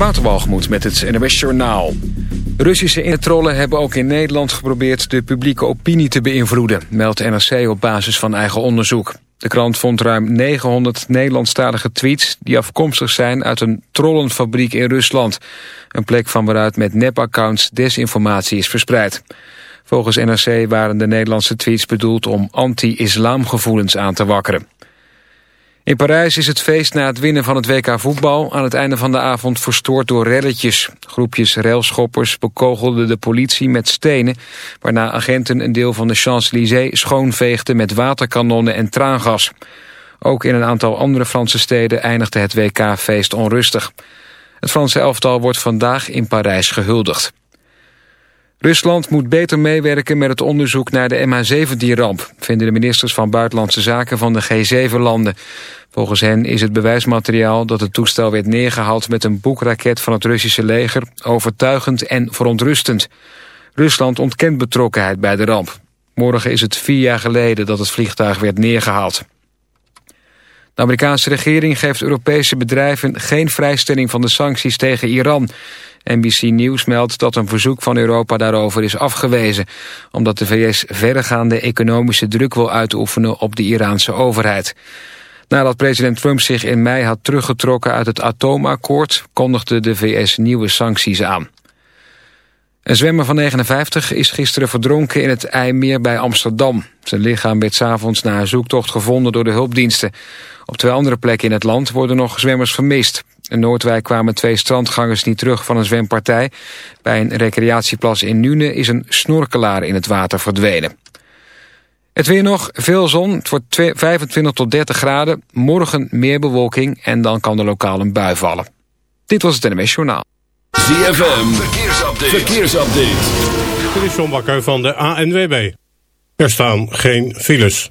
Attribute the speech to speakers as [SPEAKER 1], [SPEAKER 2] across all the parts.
[SPEAKER 1] Waterwalgemoed met het NWS Journaal. Russische introllen hebben ook in Nederland geprobeerd de publieke opinie te beïnvloeden, meldt NRC op basis van eigen onderzoek. De krant vond ruim 900 Nederlandstalige tweets die afkomstig zijn uit een trollenfabriek in Rusland. Een plek van waaruit met nepaccounts desinformatie is verspreid. Volgens NRC waren de Nederlandse tweets bedoeld om anti-islamgevoelens aan te wakkeren. In Parijs is het feest na het winnen van het WK voetbal aan het einde van de avond verstoord door relletjes. Groepjes railschoppers bekogelden de politie met stenen, waarna agenten een deel van de Champs-Élysées schoonveegden met waterkanonnen en traangas. Ook in een aantal andere Franse steden eindigde het WK-feest onrustig. Het Franse elftal wordt vandaag in Parijs gehuldigd. Rusland moet beter meewerken met het onderzoek naar de MH17-ramp... vinden de ministers van Buitenlandse Zaken van de G7-landen. Volgens hen is het bewijsmateriaal dat het toestel werd neergehaald... met een boekraket van het Russische leger overtuigend en verontrustend. Rusland ontkent betrokkenheid bij de ramp. Morgen is het vier jaar geleden dat het vliegtuig werd neergehaald. De Amerikaanse regering geeft Europese bedrijven geen vrijstelling van de sancties tegen Iran... NBC News meldt dat een verzoek van Europa daarover is afgewezen... omdat de VS verregaande economische druk wil uitoefenen op de Iraanse overheid. Nadat president Trump zich in mei had teruggetrokken uit het atoomakkoord... kondigde de VS nieuwe sancties aan. Een zwemmer van 59 is gisteren verdronken in het IJmeer bij Amsterdam. Zijn lichaam werd s'avonds na een zoektocht gevonden door de hulpdiensten. Op twee andere plekken in het land worden nog zwemmers vermist. In Noordwijk kwamen twee strandgangers niet terug van een zwempartij. Bij een recreatieplas in Nune is een snorkelaar in het water verdwenen. Het weer nog, veel zon, het wordt 25 tot 30 graden. Morgen meer bewolking en dan kan er lokaal een bui vallen. Dit was het NMS Journaal.
[SPEAKER 2] ZFM, verkeersupdate. verkeersupdate.
[SPEAKER 3] Dit is John Bakker van de ANWB. Er staan geen files.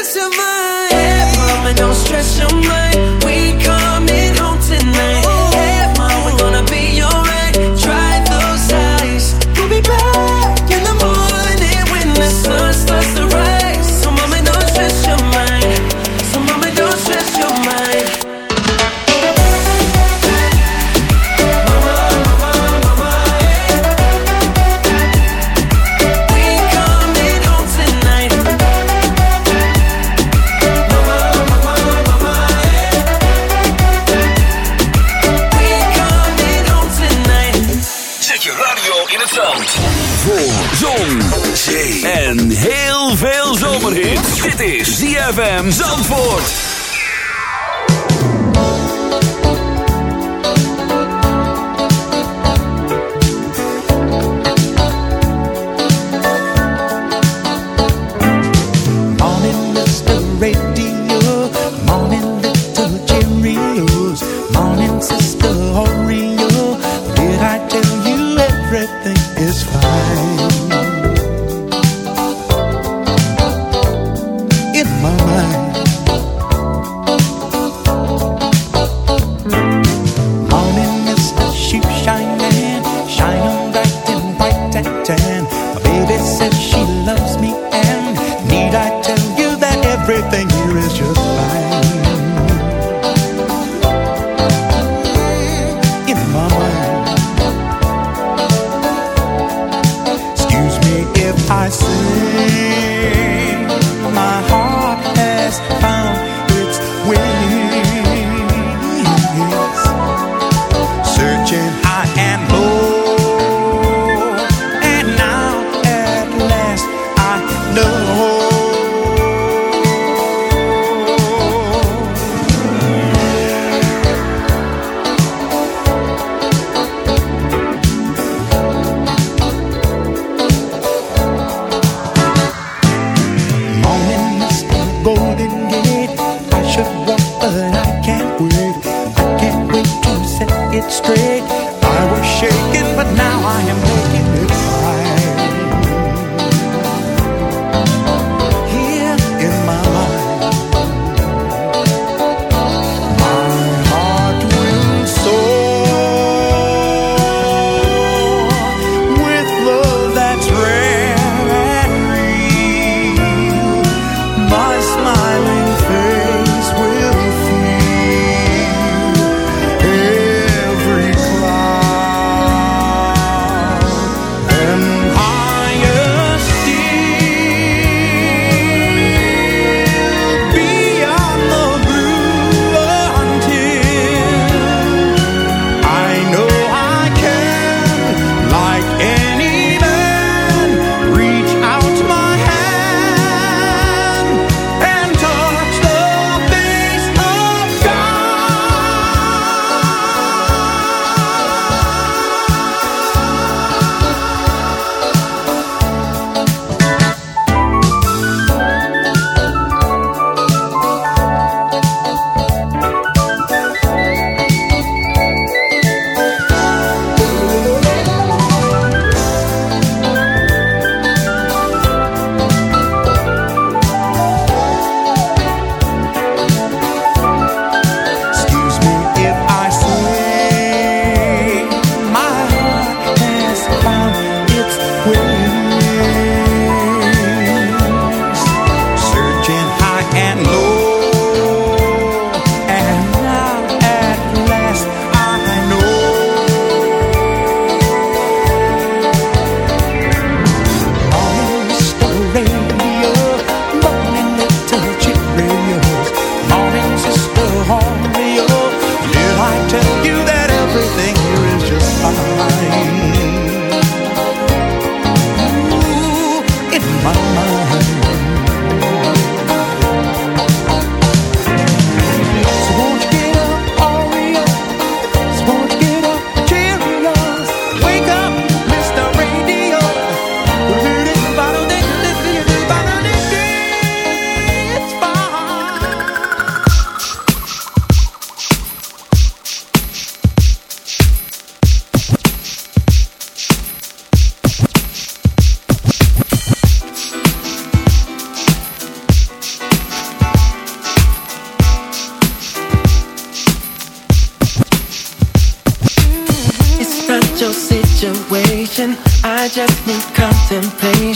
[SPEAKER 4] in
[SPEAKER 5] Zandvoort.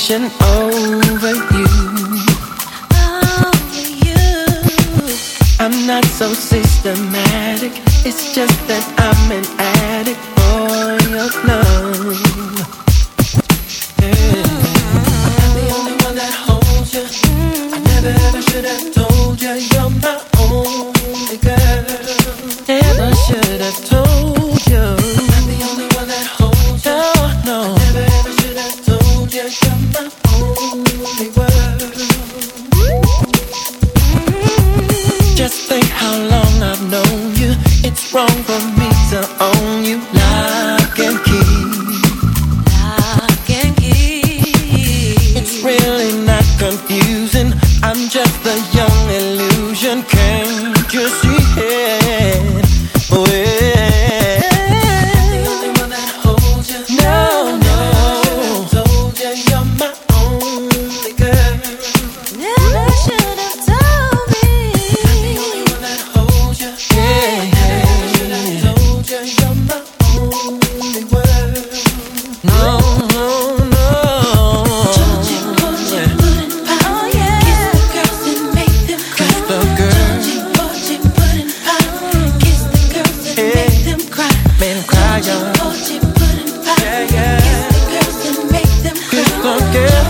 [SPEAKER 5] Oh. yeah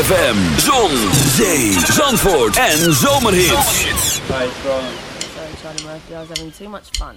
[SPEAKER 5] ZFM, Zon, Zee, Zandvoort
[SPEAKER 2] en Zomerhits.
[SPEAKER 6] Sorry, sorry, Murphy. I was having too much fun.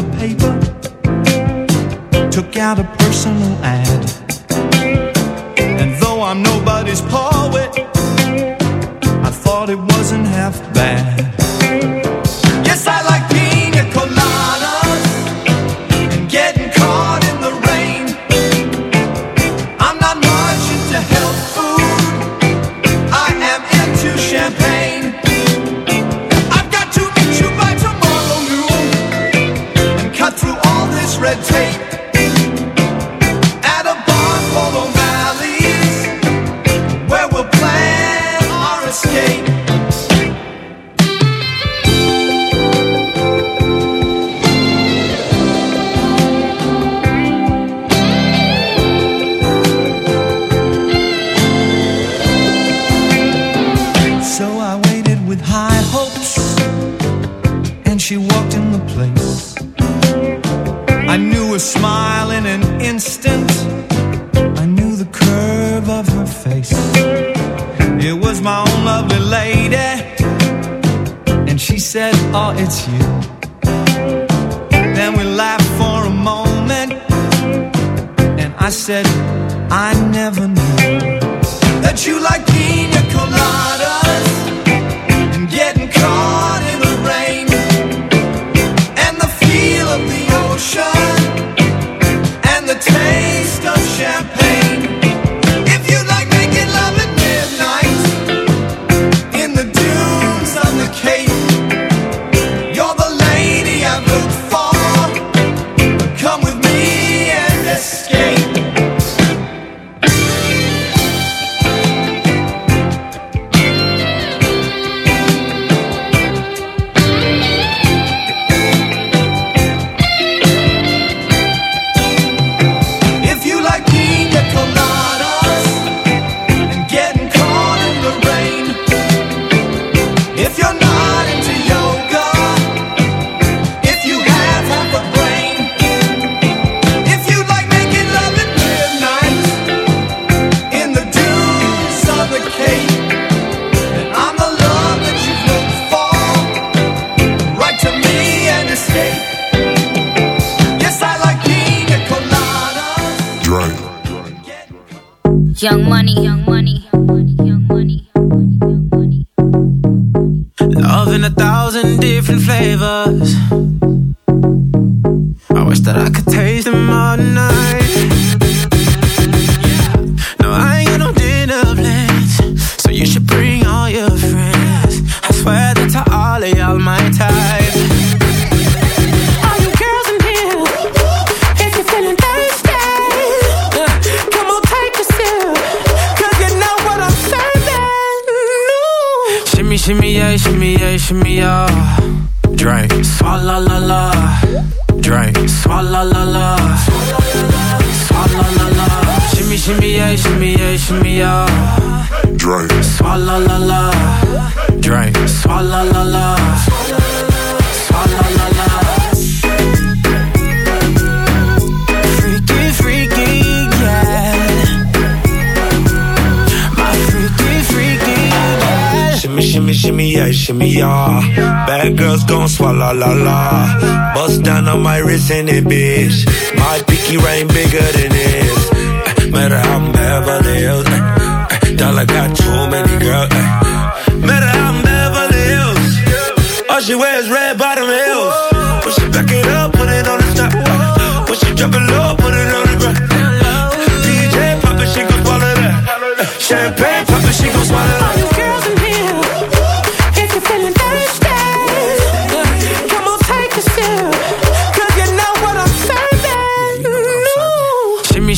[SPEAKER 5] the paper, took out a personal ad. And though I'm nobody's poet, I thought it wasn't half bad. Yes, I like my in
[SPEAKER 7] it, bitch. My pinky ring bigger than this. Uh, matter how I'm Beverly Hills. Uh, uh, dollar got too many girls. Matter how I'm Beverly Hills. All she wears red bottom heels. When she back it up, put it on the top. Uh, when she drop it low, put it on the ground. DJ pop it, she gon' swallow that. Champagne pop it, she gon' swallow that.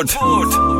[SPEAKER 2] Zandvoort.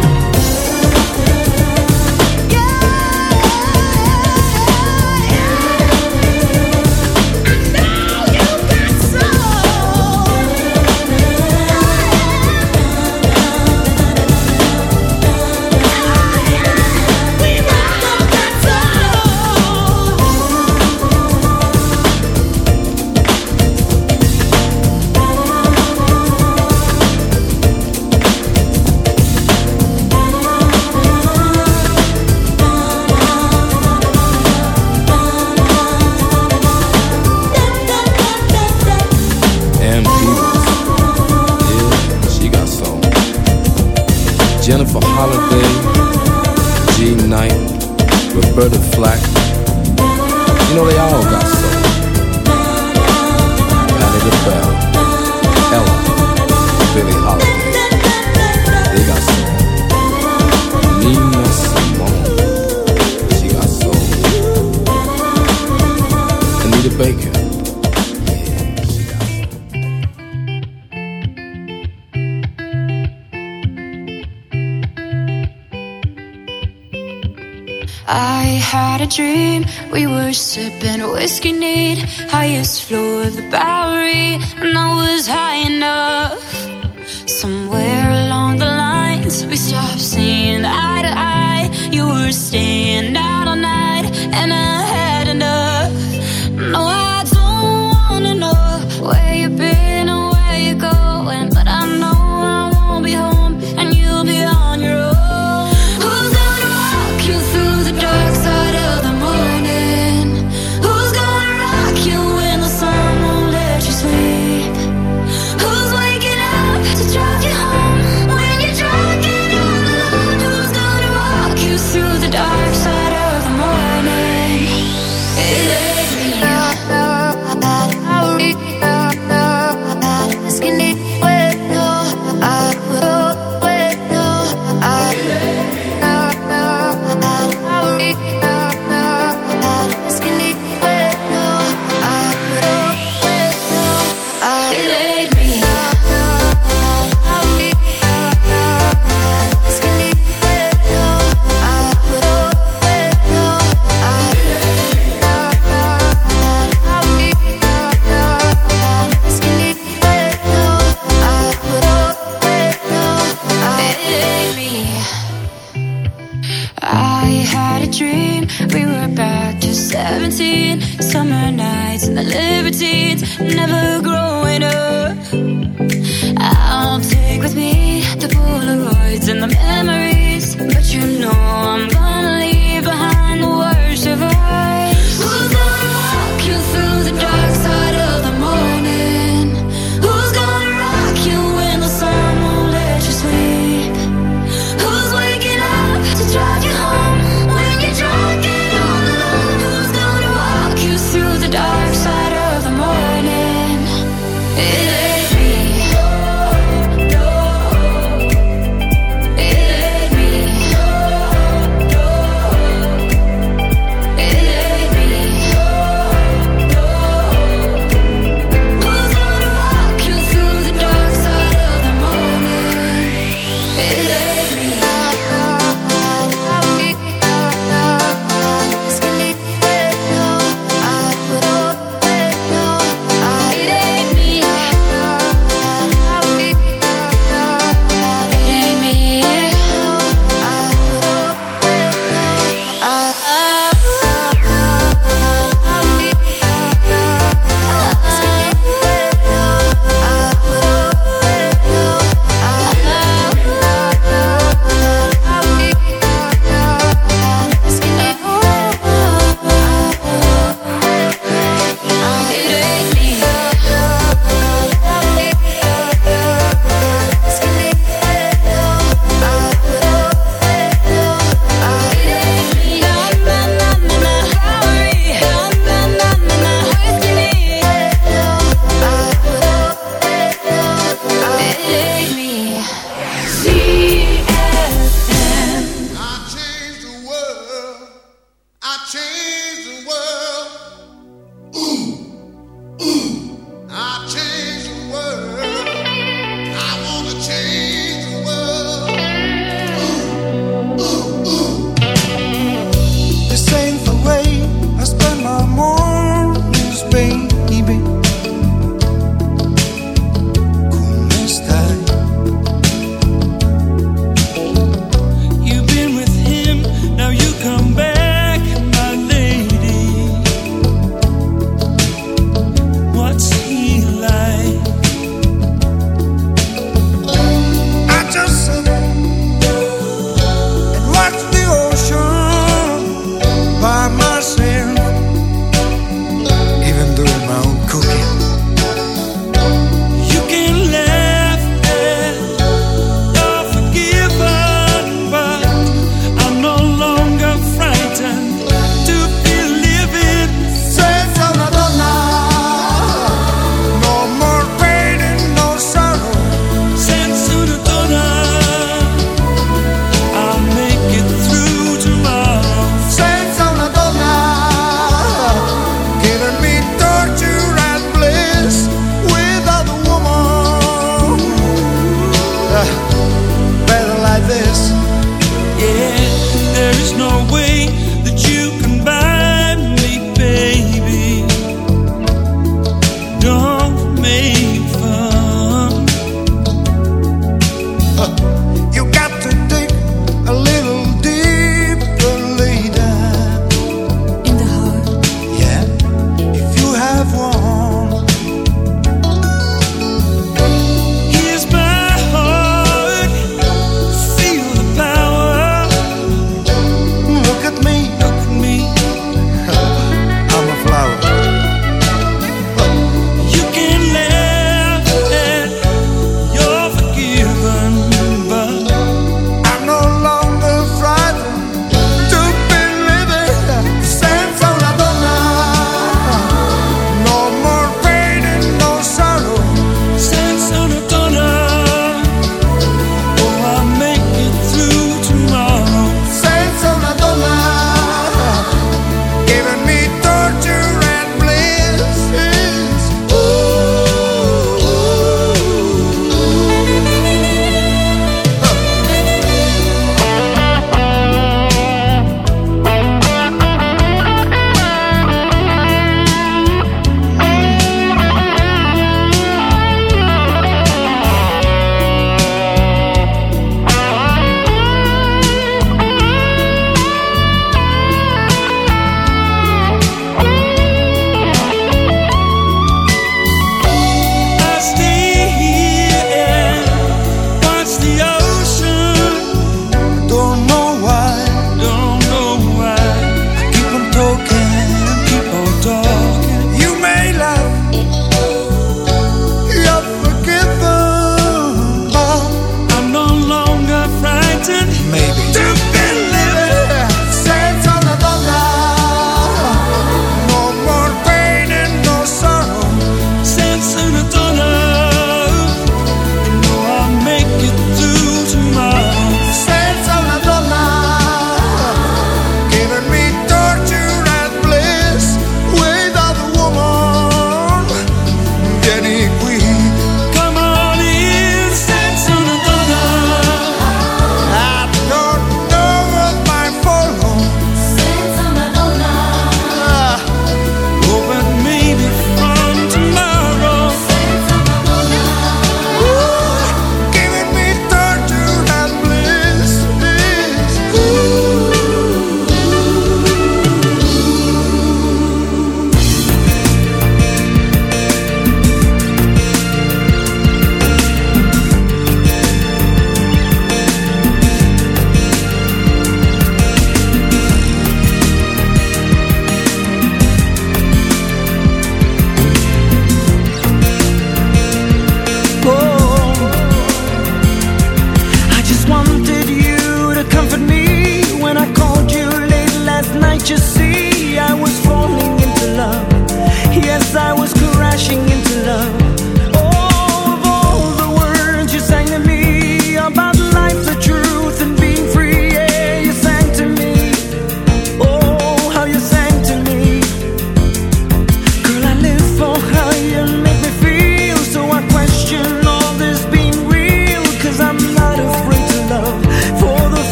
[SPEAKER 8] the.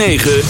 [SPEAKER 2] 106.9